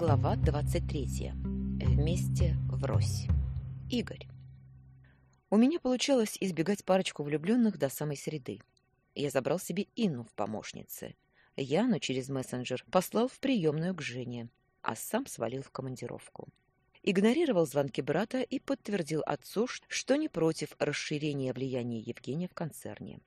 Глава 23. Вместе врозь. Игорь. У меня получалось избегать парочку влюбленных до самой среды. Я забрал себе Инну в помощницы. Яну через мессенджер послал в приемную к Жене, а сам свалил в командировку. Игнорировал звонки брата и подтвердил отцу, что не против расширения влияния Евгения в концерне.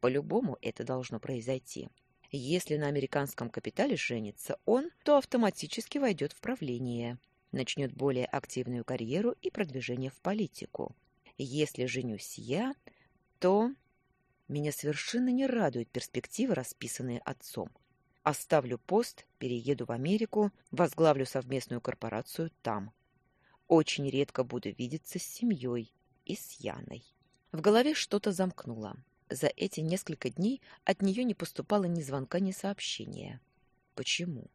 По-любому это должно произойти. Если на американском капитале женится он, то автоматически войдет в правление, начнет более активную карьеру и продвижение в политику. Если женюсь я, то... Меня совершенно не радует перспективы, расписанные отцом. Оставлю пост, перееду в Америку, возглавлю совместную корпорацию там. Очень редко буду видеться с семьей и с Яной. В голове что-то замкнуло. За эти несколько дней от нее не поступало ни звонка, ни сообщения. Почему?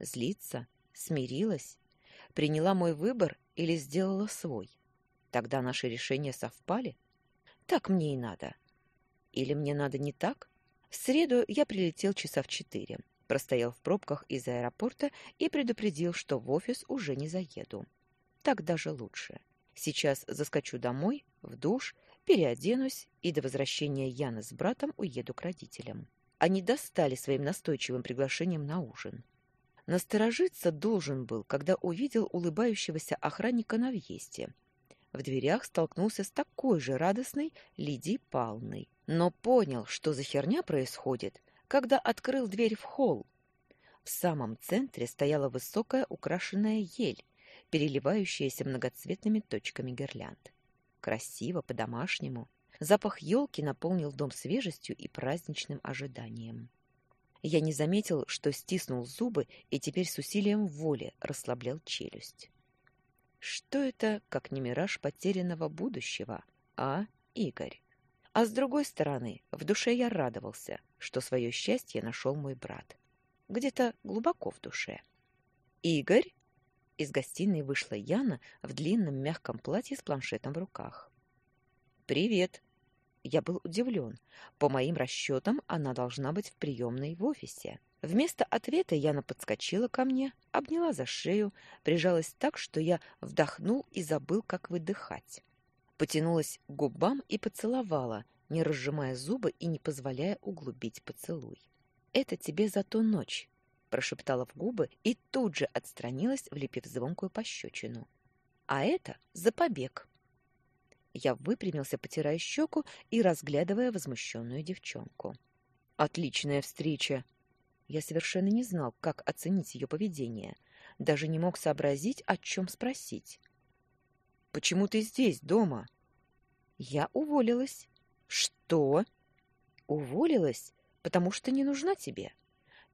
Злиться? Смирилась? Приняла мой выбор или сделала свой? Тогда наши решения совпали? Так мне и надо. Или мне надо не так? В среду я прилетел часа в четыре, простоял в пробках из аэропорта и предупредил, что в офис уже не заеду. Так даже лучше. Сейчас заскочу домой, в душ, переоденусь и до возвращения Яны с братом уеду к родителям. Они достали своим настойчивым приглашением на ужин. Насторожиться должен был, когда увидел улыбающегося охранника на въезде. В дверях столкнулся с такой же радостной Лидией Палной, но понял, что за херня происходит, когда открыл дверь в холл. В самом центре стояла высокая украшенная ель, переливающаяся многоцветными точками гирлянд. Красиво, по-домашнему. Запах елки наполнил дом свежестью и праздничным ожиданием. Я не заметил, что стиснул зубы и теперь с усилием воли расслаблял челюсть. Что это, как не мираж потерянного будущего, а Игорь? А с другой стороны, в душе я радовался, что свое счастье нашел мой брат. Где-то глубоко в душе. «Игорь?» Из гостиной вышла Яна в длинном мягком платье с планшетом в руках. «Привет!» Я был удивлен. По моим расчетам, она должна быть в приемной в офисе. Вместо ответа Яна подскочила ко мне, обняла за шею, прижалась так, что я вдохнул и забыл, как выдыхать. Потянулась к губам и поцеловала, не разжимая зубы и не позволяя углубить поцелуй. «Это тебе за ту ночь прошептала в губы и тут же отстранилась, влепив звонкую пощечину. А это за побег. Я выпрямился, потирая щеку и разглядывая возмущенную девчонку. Отличная встреча. Я совершенно не знал, как оценить ее поведение, даже не мог сообразить, о чем спросить. Почему ты здесь, дома? Я уволилась. Что? Уволилась, потому что не нужна тебе.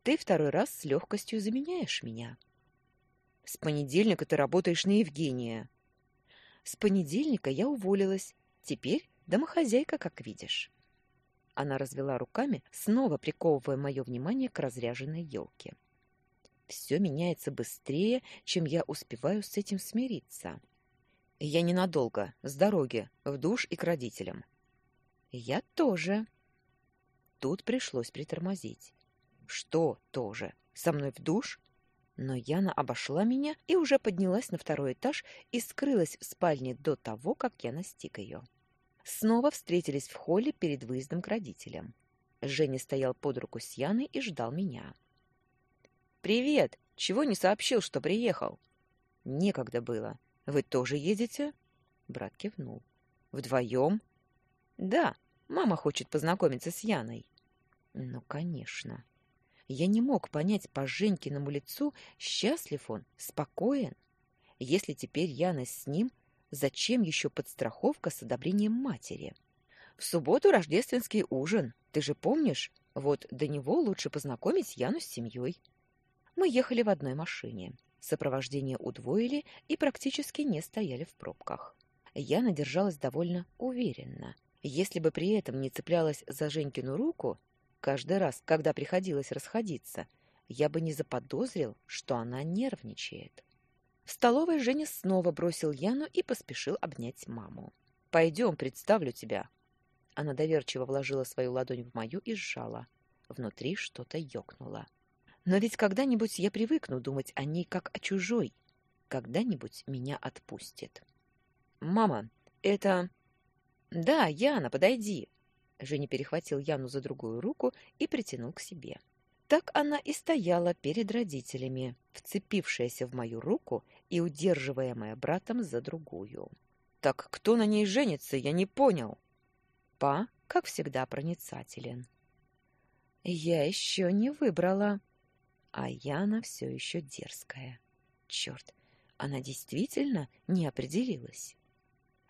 Ты второй раз с легкостью заменяешь меня. С понедельника ты работаешь на Евгения. С понедельника я уволилась. Теперь домохозяйка, как видишь. Она развела руками, снова приковывая мое внимание к разряженной елке. Все меняется быстрее, чем я успеваю с этим смириться. Я ненадолго, с дороги, в душ и к родителям. Я тоже. Тут пришлось притормозить. Что тоже? Со мной в душ? Но Яна обошла меня и уже поднялась на второй этаж и скрылась в спальне до того, как я настиг ее. Снова встретились в холле перед выездом к родителям. Женя стоял под руку с Яной и ждал меня. «Привет! Чего не сообщил, что приехал?» «Некогда было. Вы тоже едете?» Брат кивнул. «Вдвоем?» «Да. Мама хочет познакомиться с Яной». «Ну, конечно». Я не мог понять по Женькиному лицу, счастлив он, спокоен. Если теперь Яна с ним, зачем еще подстраховка с одобрением матери? В субботу рождественский ужин, ты же помнишь? Вот до него лучше познакомить Яну с семьей. Мы ехали в одной машине. Сопровождение удвоили и практически не стояли в пробках. Яна держалась довольно уверенно. Если бы при этом не цеплялась за Женькину руку, Каждый раз, когда приходилось расходиться, я бы не заподозрил, что она нервничает. В столовой Женя снова бросил Яну и поспешил обнять маму. «Пойдем, представлю тебя». Она доверчиво вложила свою ладонь в мою и сжала. Внутри что-то ёкнуло. Но ведь когда-нибудь я привыкну думать о ней как о чужой. Когда-нибудь меня отпустит. «Мама, это...» «Да, Яна, подойди!» Женя перехватил Яну за другую руку и притянул к себе. Так она и стояла перед родителями, вцепившаяся в мою руку и удерживаемая братом за другую. «Так кто на ней женится, я не понял!» Па, как всегда, проницателен. «Я еще не выбрала», а Яна все еще дерзкая. Черт, она действительно не определилась.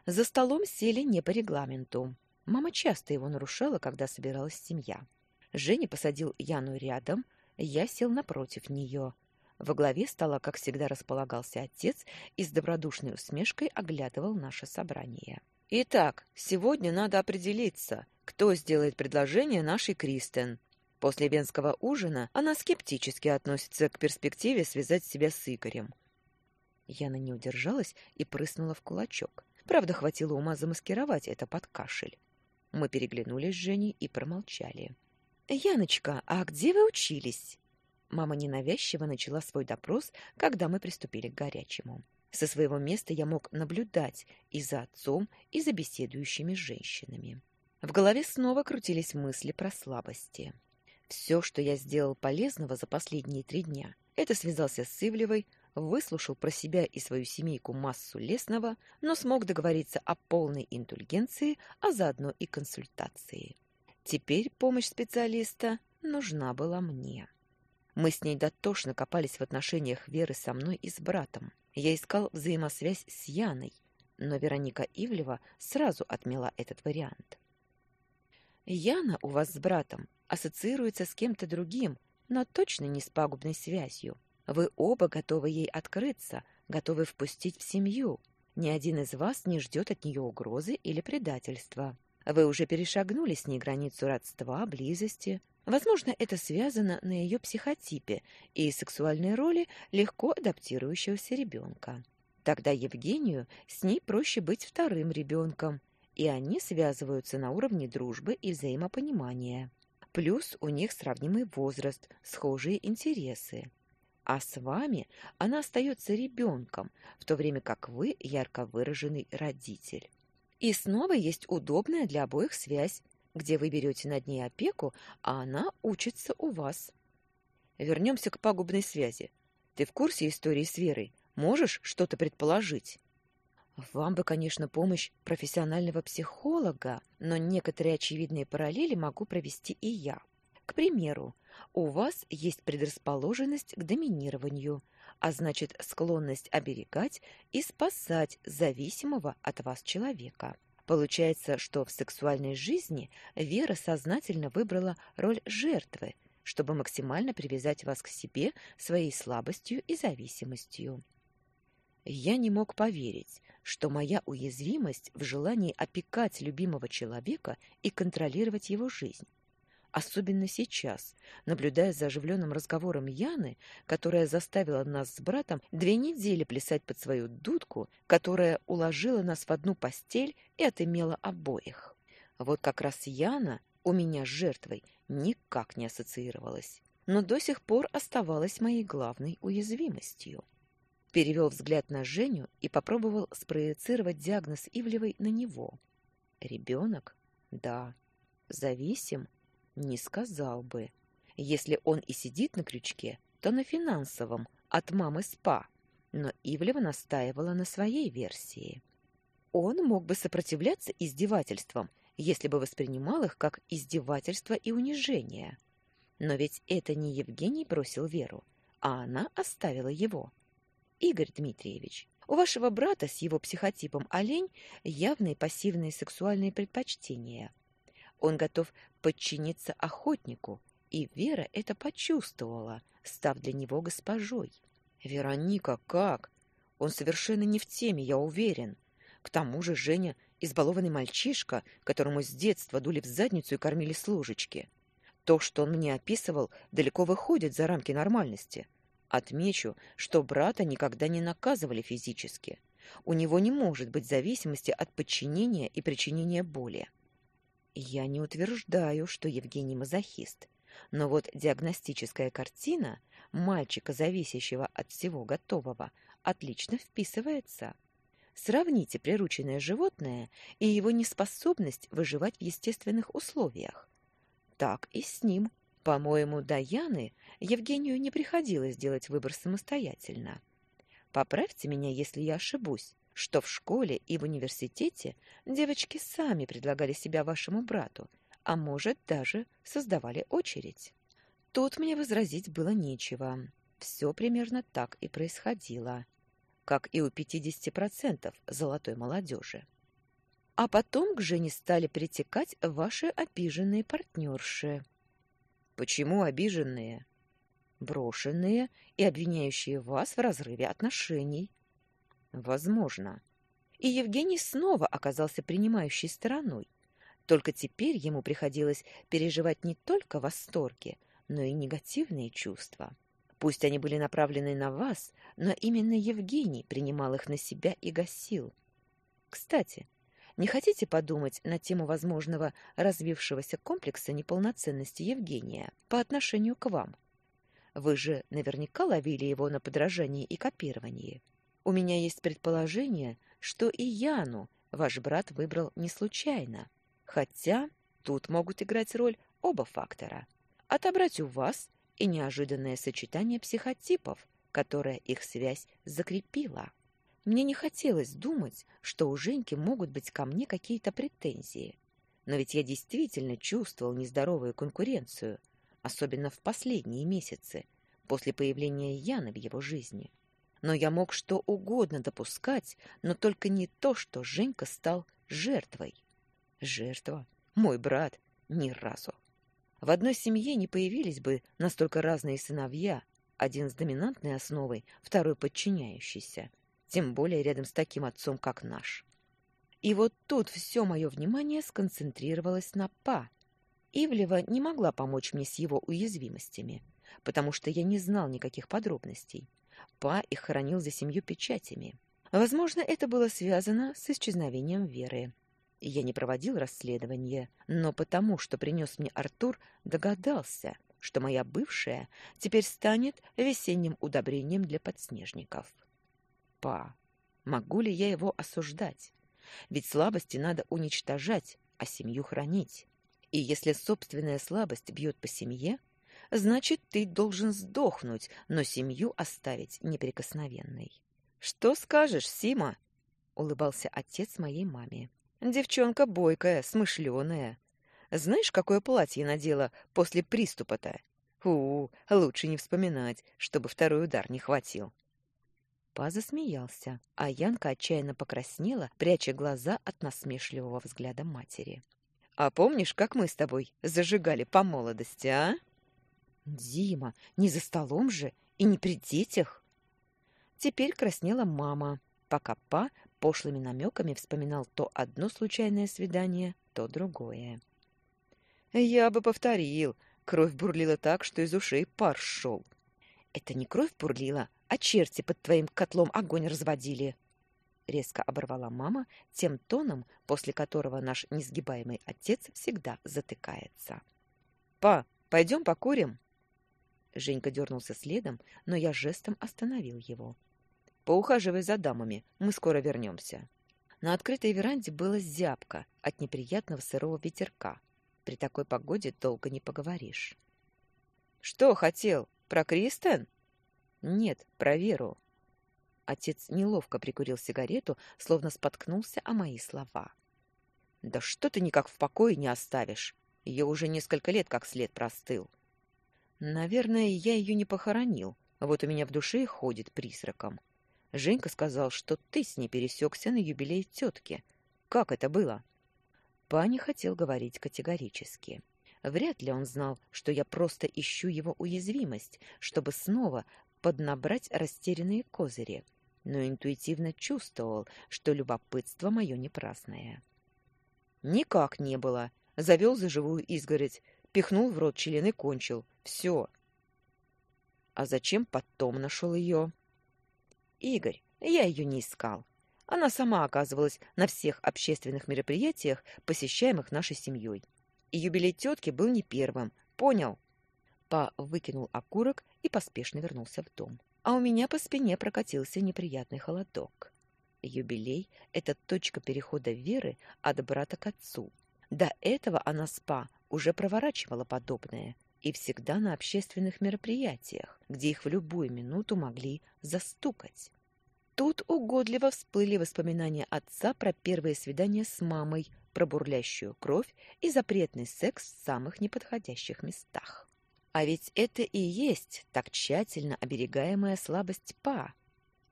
За столом сели не по регламенту. Мама часто его нарушала, когда собиралась семья. Женя посадил Яну рядом, я сел напротив нее. Во главе стола, как всегда, располагался отец и с добродушной усмешкой оглядывал наше собрание. «Итак, сегодня надо определиться, кто сделает предложение нашей Кристен. После венского ужина она скептически относится к перспективе связать себя с Игорем. Яна не удержалась и прыснула в кулачок. Правда, хватило ума замаскировать это под кашель. Мы переглянулись с Женей и промолчали. «Яночка, а где вы учились?» Мама ненавязчиво начала свой допрос, когда мы приступили к горячему. Со своего места я мог наблюдать и за отцом, и за беседующими женщинами. В голове снова крутились мысли про слабости. Все, что я сделал полезного за последние три дня, это связался с Ивлевой, выслушал про себя и свою семейку массу лесного, но смог договориться о полной индульгенции, а заодно и консультации. Теперь помощь специалиста нужна была мне. Мы с ней дотошно копались в отношениях Веры со мной и с братом. Я искал взаимосвязь с Яной, но Вероника Ивлева сразу отмела этот вариант. «Яна у вас с братом ассоциируется с кем-то другим, но точно не с пагубной связью. Вы оба готовы ей открыться, готовы впустить в семью. Ни один из вас не ждет от нее угрозы или предательства. Вы уже перешагнули с ней границу родства, близости. Возможно, это связано на ее психотипе и сексуальной роли легко адаптирующегося ребенка. Тогда Евгению с ней проще быть вторым ребенком, и они связываются на уровне дружбы и взаимопонимания. Плюс у них сравнимый возраст, схожие интересы. А с вами она остается ребенком, в то время как вы ярко выраженный родитель. И снова есть удобная для обоих связь, где вы берете над ней опеку, а она учится у вас. Вернемся к пагубной связи. Ты в курсе истории с Верой? Можешь что-то предположить? Вам бы, конечно, помощь профессионального психолога, но некоторые очевидные параллели могу провести и я. К примеру, у вас есть предрасположенность к доминированию, а значит склонность оберегать и спасать зависимого от вас человека. Получается, что в сексуальной жизни Вера сознательно выбрала роль жертвы, чтобы максимально привязать вас к себе своей слабостью и зависимостью. Я не мог поверить, что моя уязвимость в желании опекать любимого человека и контролировать его жизнь особенно сейчас, наблюдая за оживленным разговором Яны, которая заставила нас с братом две недели плясать под свою дудку, которая уложила нас в одну постель и отымела обоих. Вот как раз Яна у меня с жертвой никак не ассоциировалась, но до сих пор оставалась моей главной уязвимостью. Перевел взгляд на Женю и попробовал спроецировать диагноз Ивлевой на него. Ребенок? Да. Зависим? Не сказал бы. Если он и сидит на крючке, то на финансовом, от мамы СПА. Но Ивлева настаивала на своей версии. Он мог бы сопротивляться издевательствам, если бы воспринимал их как издевательство и унижение. Но ведь это не Евгений бросил Веру, а она оставила его. Игорь Дмитриевич, у вашего брата с его психотипом олень явные пассивные сексуальные предпочтения – он готов подчиниться охотнику, и Вера это почувствовала, став для него госпожой. «Вероника, как? Он совершенно не в теме, я уверен. К тому же Женя — избалованный мальчишка, которому с детства дули в задницу и кормили с ложечки. То, что он мне описывал, далеко выходит за рамки нормальности. Отмечу, что брата никогда не наказывали физически. У него не может быть зависимости от подчинения и причинения боли. Я не утверждаю, что Евгений мазохист. Но вот диагностическая картина мальчика, зависящего от всего готового, отлично вписывается. Сравните прирученное животное и его неспособность выживать в естественных условиях. Так и с ним. По-моему, до Яны Евгению не приходилось делать выбор самостоятельно. Поправьте меня, если я ошибусь, что в школе и в университете девочки сами предлагали себя вашему брату, а может, даже создавали очередь. Тут мне возразить было нечего. Все примерно так и происходило, как и у 50% золотой молодежи. А потом к Жене стали притекать ваши обиженные партнерши. Почему обиженные? Брошенные и обвиняющие вас в разрыве отношений. Возможно. И Евгений снова оказался принимающей стороной. Только теперь ему приходилось переживать не только восторги, но и негативные чувства. Пусть они были направлены на вас, но именно Евгений принимал их на себя и гасил. Кстати, не хотите подумать на тему возможного развившегося комплекса неполноценности Евгения по отношению к вам? Вы же наверняка ловили его на подражании и копировании. У меня есть предположение, что и Яну ваш брат выбрал не случайно. Хотя тут могут играть роль оба фактора. Отобрать у вас и неожиданное сочетание психотипов, которое их связь закрепила. Мне не хотелось думать, что у Женьки могут быть ко мне какие-то претензии. Но ведь я действительно чувствовал нездоровую конкуренцию, особенно в последние месяцы, после появления Яны в его жизни. Но я мог что угодно допускать, но только не то, что Женька стал жертвой. Жертва? Мой брат? Ни разу. В одной семье не появились бы настолько разные сыновья, один с доминантной основой, второй подчиняющийся – тем более рядом с таким отцом, как наш. И вот тут все мое внимание сконцентрировалось на Па. Ивлева не могла помочь мне с его уязвимостями, потому что я не знал никаких подробностей. Па их хранил за семью печатями. Возможно, это было связано с исчезновением Веры. Я не проводил расследование, но потому, что принес мне Артур, догадался, что моя бывшая теперь станет весенним удобрением для подснежников. Па. Могу ли я его осуждать? Ведь слабости надо уничтожать, а семью хранить. И если собственная слабость бьет по семье, значит, ты должен сдохнуть, но семью оставить неприкосновенной. Что скажешь, Сима? улыбался отец моей маме. Девчонка бойкая, смышленая. Знаешь, какое платье надела после приступа-то? У, лучше не вспоминать, чтобы второй удар не хватил. Па засмеялся, а Янка отчаянно покраснела, пряча глаза от насмешливого взгляда матери. «А помнишь, как мы с тобой зажигали по молодости, а?» «Дима, не за столом же и не при детях!» Теперь краснела мама, пока Па пошлыми намеками вспоминал то одно случайное свидание, то другое. «Я бы повторил. Кровь бурлила так, что из ушей пар шел». «Это не кровь бурлила, а черти под твоим котлом огонь разводили. Резко оборвала мама тем тоном, после которого наш несгибаемый отец всегда затыкается. «Па, пойдем покурим?» Женька дернулся следом, но я жестом остановил его. «Поухаживай за дамами, мы скоро вернемся». На открытой веранде было зябко от неприятного сырого ветерка. При такой погоде долго не поговоришь. «Что хотел? Про Кристен?» Нет, про Веру. Отец неловко прикурил сигарету, словно споткнулся о мои слова. Да что ты никак в покое не оставишь? Ее уже несколько лет как след простыл. Наверное, я ее не похоронил. Вот у меня в душе ходит призраком. Женька сказал, что ты с ней пересекся на юбилей тетки. Как это было? Паня хотел говорить категорически. Вряд ли он знал, что я просто ищу его уязвимость, чтобы снова поднабрать растерянные козыри, но интуитивно чувствовал, что любопытство мое не праздное. Никак не было. Завел за живую изгородь, пихнул в рот член и кончил. Все. А зачем потом нашел ее? Игорь, я ее не искал. Она сама оказывалась на всех общественных мероприятиях, посещаемых нашей семьей. И юбилей тетки был не первым. Понял? Па выкинул окурок и поспешно вернулся в дом. А у меня по спине прокатился неприятный холодок. Юбилей — это точка перехода Веры от брата к отцу. До этого она с Па уже проворачивала подобное и всегда на общественных мероприятиях, где их в любую минуту могли застукать. Тут угодливо всплыли воспоминания отца про первое свидание с мамой, про бурлящую кровь и запретный секс в самых неподходящих местах. А ведь это и есть так тщательно оберегаемая слабость Па.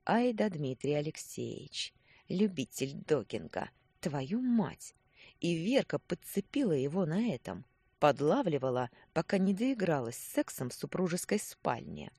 Ай да Дмитрий Алексеевич, любитель докинга, твою мать! И Верка подцепила его на этом, подлавливала, пока не доигралась сексом в супружеской спальне.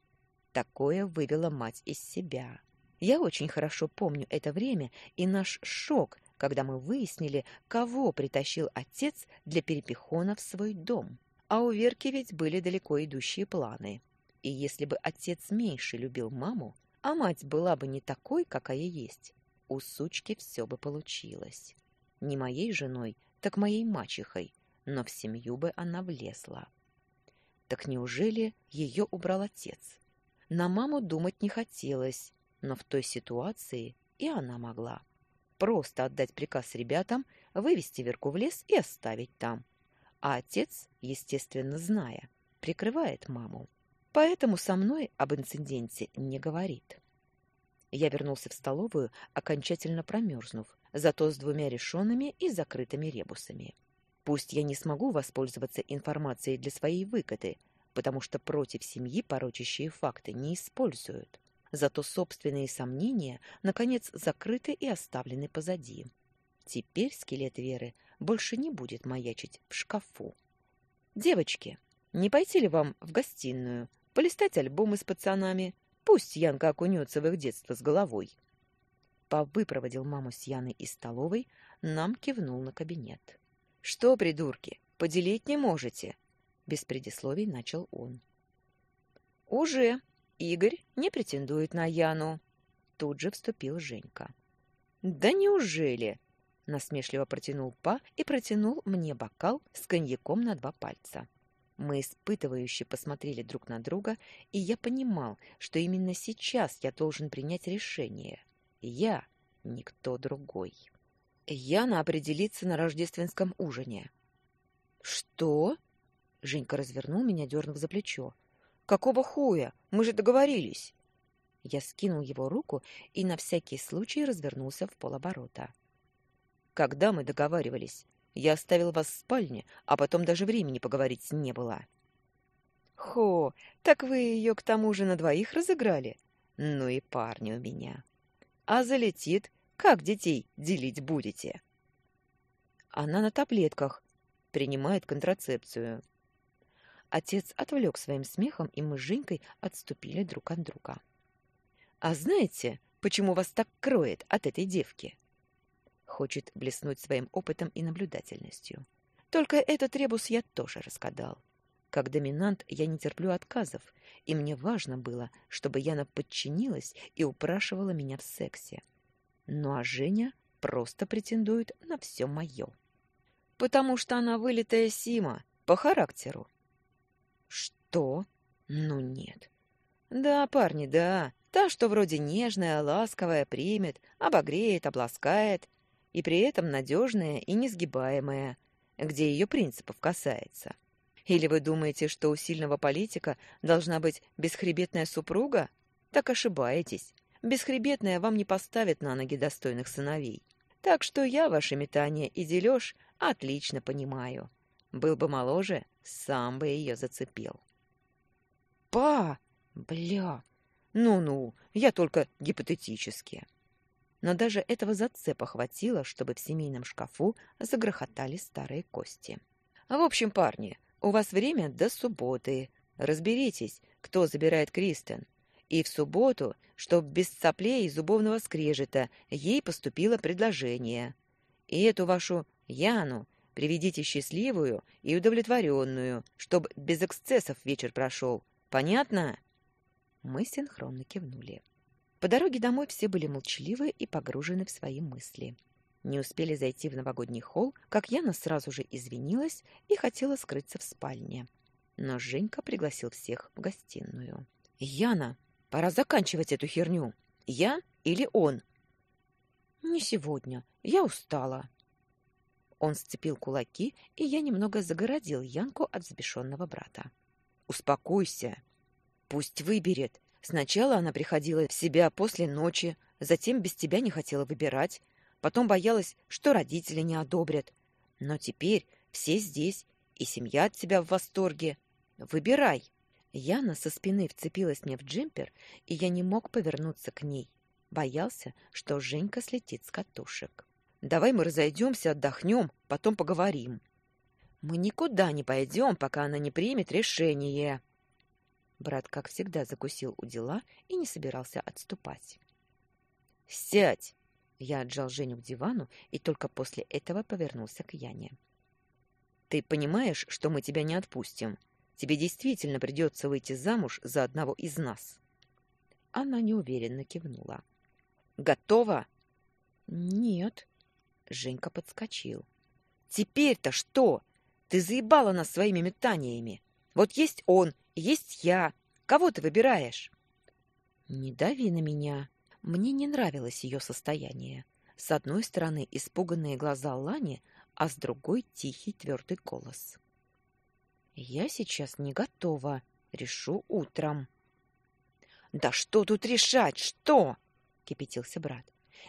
Такое вывела мать из себя. Я очень хорошо помню это время и наш шок, когда мы выяснили, кого притащил отец для перепихона в свой дом. А у Верки ведь были далеко идущие планы. И если бы отец меньше любил маму, а мать была бы не такой, какая есть, у сучки все бы получилось. Не моей женой, так моей мачехой, но в семью бы она влезла. Так неужели ее убрал отец? На маму думать не хотелось, но в той ситуации и она могла. Просто отдать приказ ребятам, вывести Верку в лес и оставить там. А отец, естественно, зная, прикрывает маму. Поэтому со мной об инциденте не говорит. Я вернулся в столовую, окончательно промерзнув, зато с двумя решенными и закрытыми ребусами. Пусть я не смогу воспользоваться информацией для своей выгоды, потому что против семьи порочащие факты не используют. Зато собственные сомнения, наконец, закрыты и оставлены позади. Теперь скелет Веры больше не будет маячить в шкафу. «Девочки, не пойти ли вам в гостиную, полистать альбомы с пацанами? Пусть Янка окунется в их детство с головой». Пап выпроводил маму с Яной из столовой, нам кивнул на кабинет. «Что, придурки, поделить не можете?» Без предисловий начал он. «Уже. Игорь не претендует на Яну». Тут же вступил Женька. «Да неужели?» Насмешливо протянул Па и протянул мне бокал с коньяком на два пальца. Мы испытывающе посмотрели друг на друга, и я понимал, что именно сейчас я должен принять решение. Я, никто другой. Яна определится на рождественском ужине. Что? Женька развернул меня, дернув за плечо. Какого хуя? Мы же договорились. Я скинул его руку и на всякий случай развернулся в полоборота. Когда мы договаривались? Я оставил вас в спальне, а потом даже времени поговорить не было. Хо, так вы ее к тому же на двоих разыграли? Ну и парни у меня. А залетит, как детей делить будете? Она на таблетках, принимает контрацепцию. Отец отвлек своим смехом, и мы с Женькой отступили друг от друга. А знаете, почему вас так кроет от этой девки? Хочет блеснуть своим опытом и наблюдательностью. Только этот ребус я тоже раскадал. Как доминант я не терплю отказов, и мне важно было, чтобы Яна подчинилась и упрашивала меня в сексе. Ну а Женя просто претендует на все мое. Потому что она вылитая Сима, по характеру. Что? Ну нет. Да, парни, да. Та, что вроде нежная, ласковая, примет, обогреет, обласкает, и при этом надежная и несгибаемая, где ее принципов касается. Или вы думаете, что у сильного политика должна быть бесхребетная супруга? Так ошибаетесь. Бесхребетная вам не поставит на ноги достойных сыновей. Так что я ваши метания и дележ отлично понимаю. Был бы моложе, сам бы ее зацепил. Па! Бля! Ну-ну, я только гипотетически. Но даже этого зацепа хватило, чтобы в семейном шкафу загрохотали старые кости. В общем, парни, у вас время до субботы. Разберитесь, кто забирает Кристен. И в субботу, чтоб без соплей и зубовного скрежета, ей поступило предложение. И эту вашу Яну приведите счастливую и удовлетворенную, чтоб без эксцессов вечер прошел. Понятно?» Мы синхронно кивнули. По дороге домой все были молчаливы и погружены в свои мысли. Не успели зайти в новогодний холл, как Яна сразу же извинилась и хотела скрыться в спальне. но Женька пригласил всех в гостиную. «Яна, пора заканчивать эту херню. Я или он?» «Не сегодня. Я устала». Он сцепил кулаки, и я немного загородил Янку от взбешенного брата. «Успокойся. Пусть выберет. Сначала она приходила в себя после ночи, затем без тебя не хотела выбирать, потом боялась, что родители не одобрят. Но теперь все здесь, и семья от тебя в восторге. Выбирай. Яна со спины вцепилась мне в джемпер, и я не мог повернуться к ней. Боялся, что Женька слетит с катушек. Давай мы разойдемся, отдохнем, потом поговорим. Мы никуда не пойдем, пока она не примет решение. Брат, как всегда, закусил у дела и не собирался отступать. «Сядь!» Я отжал Женю к дивану и только после этого повернулся к Яне. Ты понимаешь, что мы тебя не отпустим? Тебе действительно придется выйти замуж за одного из нас. Она неуверенно кивнула. Готова? Нет. Женька подскочил. Теперь-то что? Ты заебала нас своими метаниями. Вот есть он, есть я. Кого ты выбираешь? Не дави на меня. Мне не нравилось ее состояние. С одной стороны, испуганные глаза Лани, а с другой тихий твердый голос. «Я сейчас не готова. Решу утром». «Да что тут решать? Что?» — кипятился брат.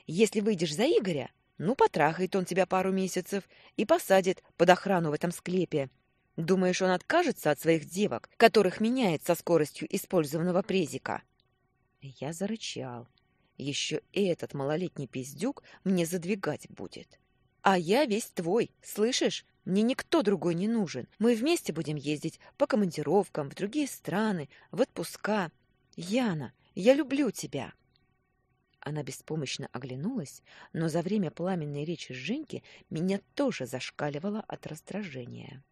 «Если выйдешь за Игоря, ну, потрахает он тебя пару месяцев и посадит под охрану в этом склепе. Думаешь, он откажется от своих девок, которых меняет со скоростью использованного презика?» Я зарычал. Еще и этот малолетний пиздюк мне задвигать будет. А я весь твой, слышишь? Мне никто другой не нужен. Мы вместе будем ездить по командировкам, в другие страны, в отпуска. Яна, я люблю тебя. Она беспомощно оглянулась, но за время пламенной речи Женьки меня тоже зашкаливало от раздражения.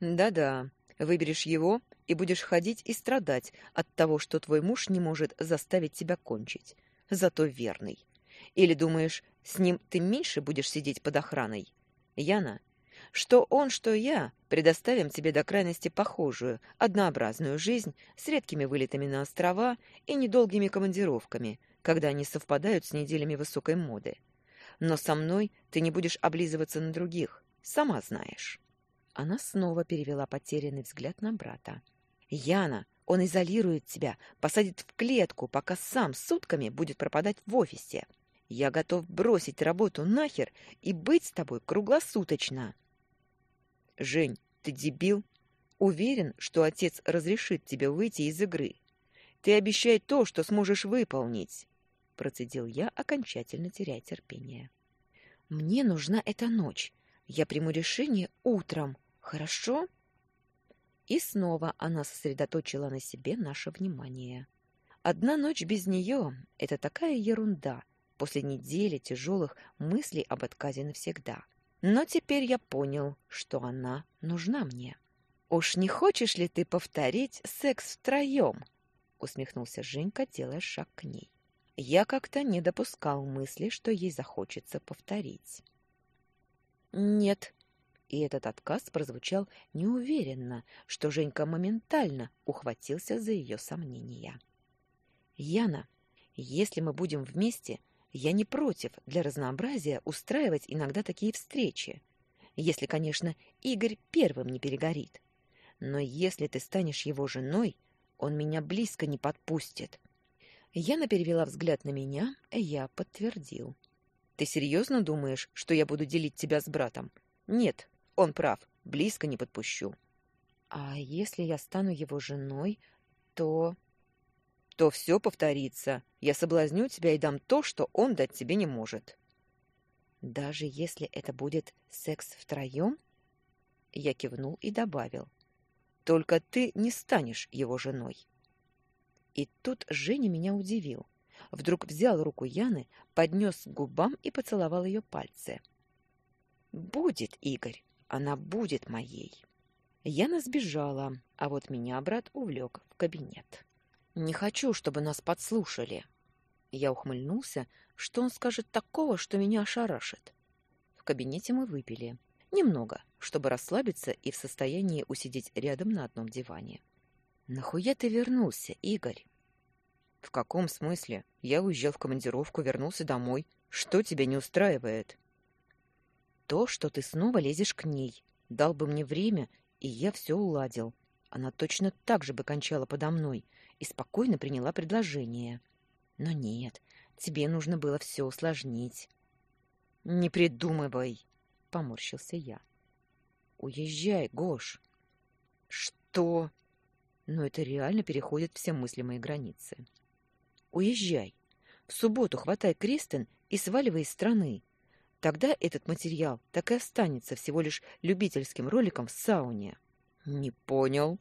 «Да-да, выберешь его и будешь ходить и страдать от того, что твой муж не может заставить тебя кончить. Зато верный. Или думаешь, с ним ты меньше будешь сидеть под охраной? Яна, что он, что я, предоставим тебе до крайности похожую, однообразную жизнь с редкими вылетами на острова и недолгими командировками, когда они совпадают с неделями высокой моды. Но со мной ты не будешь облизываться на других, сама знаешь. Она снова перевела потерянный взгляд на брата. Яна, он изолирует тебя, посадит в клетку, пока сам сутками будет пропадать в офисе. Я готов бросить работу нахер и быть с тобой круглосуточно. Жень, ты дебил? Уверен, что отец разрешит тебе выйти из игры. Ты обещай то, что сможешь выполнить. Процедил я, окончательно теряя терпение. Мне нужна эта ночь. Я приму решение утром. Хорошо? И снова она сосредоточила на себе наше внимание. Одна ночь без нее — это такая ерунда — после недели тяжелых мыслей об отказе навсегда. Но теперь я понял, что она нужна мне. «Уж не хочешь ли ты повторить секс втроем?» — усмехнулся Женька, делая шаг к ней. Я как-то не допускал мысли, что ей захочется повторить. «Нет». И этот отказ прозвучал неуверенно, что Женька моментально ухватился за ее сомнения. «Яна, если мы будем вместе, я не против для разнообразия устраивать иногда такие встречи, если, конечно, Игорь первым не перегорит. Но если ты станешь его женой, он меня близко не подпустит. Яна перевела взгляд на меня, и я подтвердил. Ты серьезно думаешь, что я буду делить тебя с братом? Нет, он прав, близко не подпущу. А если я стану его женой, то то все повторится. Я соблазню тебя и дам то, что он дать тебе не может. Даже если это будет секс втроем? Я кивнул и добавил. Только ты не станешь его женой. И тут Женя меня удивил. Вдруг взял руку Яны, поднес к губам и поцеловал ее пальцы. «Будет, Игорь, она будет моей». Яна сбежала, а вот меня брат увлек в кабинет. Не хочу, чтобы нас подслушали. Я ухмыльнулся, что он скажет такого, что меня ошарашит. В кабинете мы выпили. Немного, чтобы расслабиться и в состоянии усидеть рядом на одном диване. «Нахуя ты вернулся, Игорь?» «В каком смысле? Я уезжал в командировку, вернулся домой. Что тебя не устраивает?» «То, что ты снова лезешь к ней. Дал бы мне время, и я все уладил. Она точно так же бы кончала подо мной и спокойно приняла предложение. Но нет, тебе нужно было все усложнить». «Не придумывай!» — поморщился я. «Уезжай, Гош!» «Что?» Но это реально переходит все мыслимые границы. Уезжай. В субботу хватай Кристен и сваливай из страны. Тогда этот материал так и останется всего лишь любительским роликом в сауне. Не понял.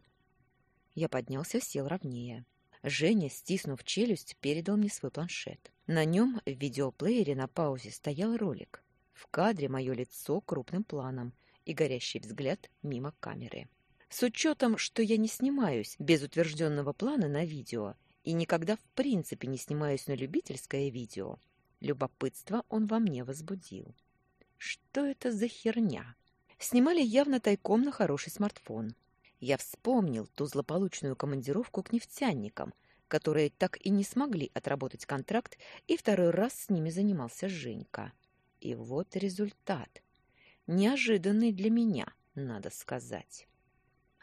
Я поднялся, сел ровнее. Женя, стиснув челюсть, передал мне свой планшет. На нем в видеоплеере на паузе стоял ролик. В кадре мое лицо крупным планом и горящий взгляд мимо камеры. С учетом, что я не снимаюсь без утвержденного плана на видео и никогда в принципе не снимаюсь на любительское видео. Любопытство он во мне возбудил. Что это за херня? Снимали явно тайком на хороший смартфон. Я вспомнил ту злополучную командировку к нефтяникам, которые так и не смогли отработать контракт, и второй раз с ними занимался Женька. И вот результат. Неожиданный для меня, надо сказать.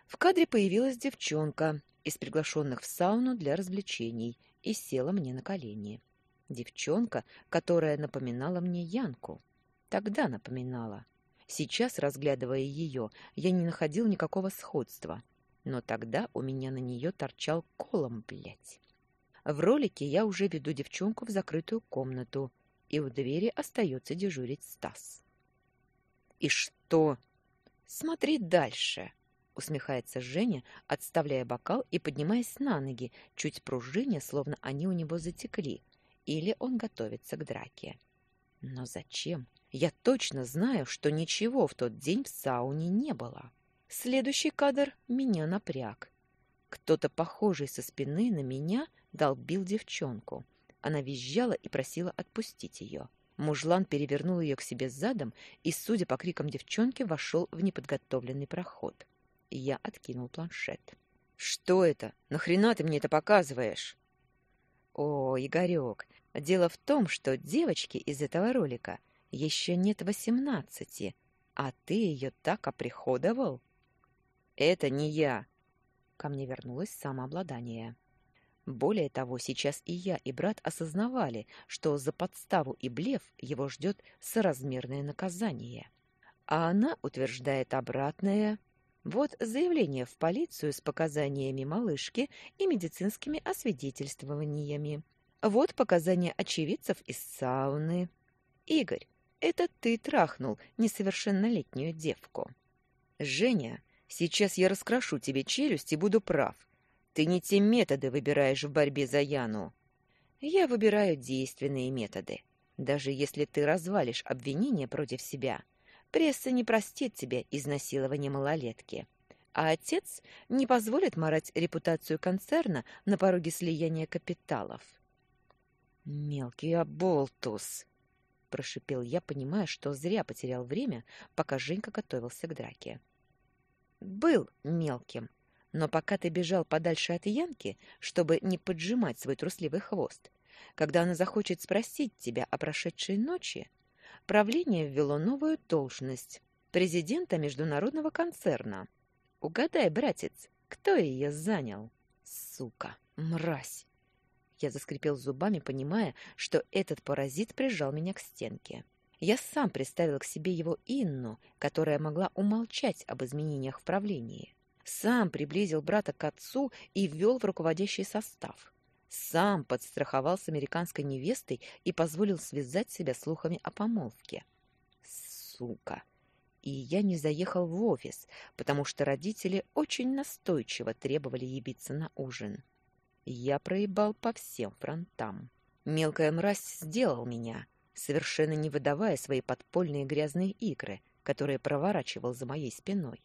В кадре появилась девчонка, из приглашенных в сауну для развлечений и села мне на колени. Девчонка, которая напоминала мне Янку. Тогда напоминала. Сейчас, разглядывая ее, я не находил никакого сходства. Но тогда у меня на нее торчал колом, блядь. В ролике я уже веду девчонку в закрытую комнату, и у двери остается дежурить Стас. «И что?» «Смотри дальше!» усмехается Женя, отставляя бокал и поднимаясь на ноги, чуть пружиня, словно они у него затекли, или он готовится к драке. Но зачем? Я точно знаю, что ничего в тот день в сауне не было. Следующий кадр меня напряг. Кто-то похожий со спины на меня долбил девчонку. Она визжала и просила отпустить ее. Мужлан перевернул ее к себе задом и, судя по крикам девчонки, вошел в неподготовленный проход. Я откинул планшет. «Что это? Нахрена ты мне это показываешь?» «О, Игорек, дело в том, что девочке из этого ролика еще нет восемнадцати, а ты ее так оприходовал». «Это не я!» Ко мне вернулось самообладание. Более того, сейчас и я, и брат осознавали, что за подставу и блеф его ждет соразмерное наказание. А она утверждает обратное... Вот заявление в полицию с показаниями малышки и медицинскими освидетельствованиями. Вот показания очевидцев из сауны. Игорь, это ты трахнул несовершеннолетнюю девку. Женя, сейчас я раскрошу тебе челюсть и буду прав. Ты не те методы выбираешь в борьбе за Яну. Я выбираю действенные методы. Даже если ты развалишь обвинение против себя, Пресса не простит тебе изнасилование малолетки. А отец не позволит марать репутацию концерна на пороге слияния капиталов. «Мелкий оболтус!» — прошипел я, понимая, что зря потерял время, пока Женька готовился к драке. «Был мелким, но пока ты бежал подальше от Янки, чтобы не поджимать свой трусливый хвост, когда она захочет спросить тебя о прошедшей ночи, правление ввело новую должность – президента международного концерна. Угадай, братец, кто ее занял? Сука, мразь! Я заскрипел зубами, понимая, что этот паразит прижал меня к стенке. Я сам представил к себе его Инну, которая могла умолчать об изменениях в правлении. Сам приблизил брата к отцу и ввел в руководящий состав сам подстраховал с американской невестой и позволил связать себя слухами о помолвке. Сука! И я не заехал в офис, потому что родители очень настойчиво требовали явиться на ужин. Я проебал по всем фронтам. Мелкая мразь сделал меня, совершенно не выдавая свои подпольные грязные игры, которые проворачивал за моей спиной.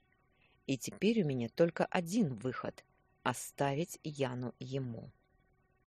И теперь у меня только один выход — оставить Яну ему.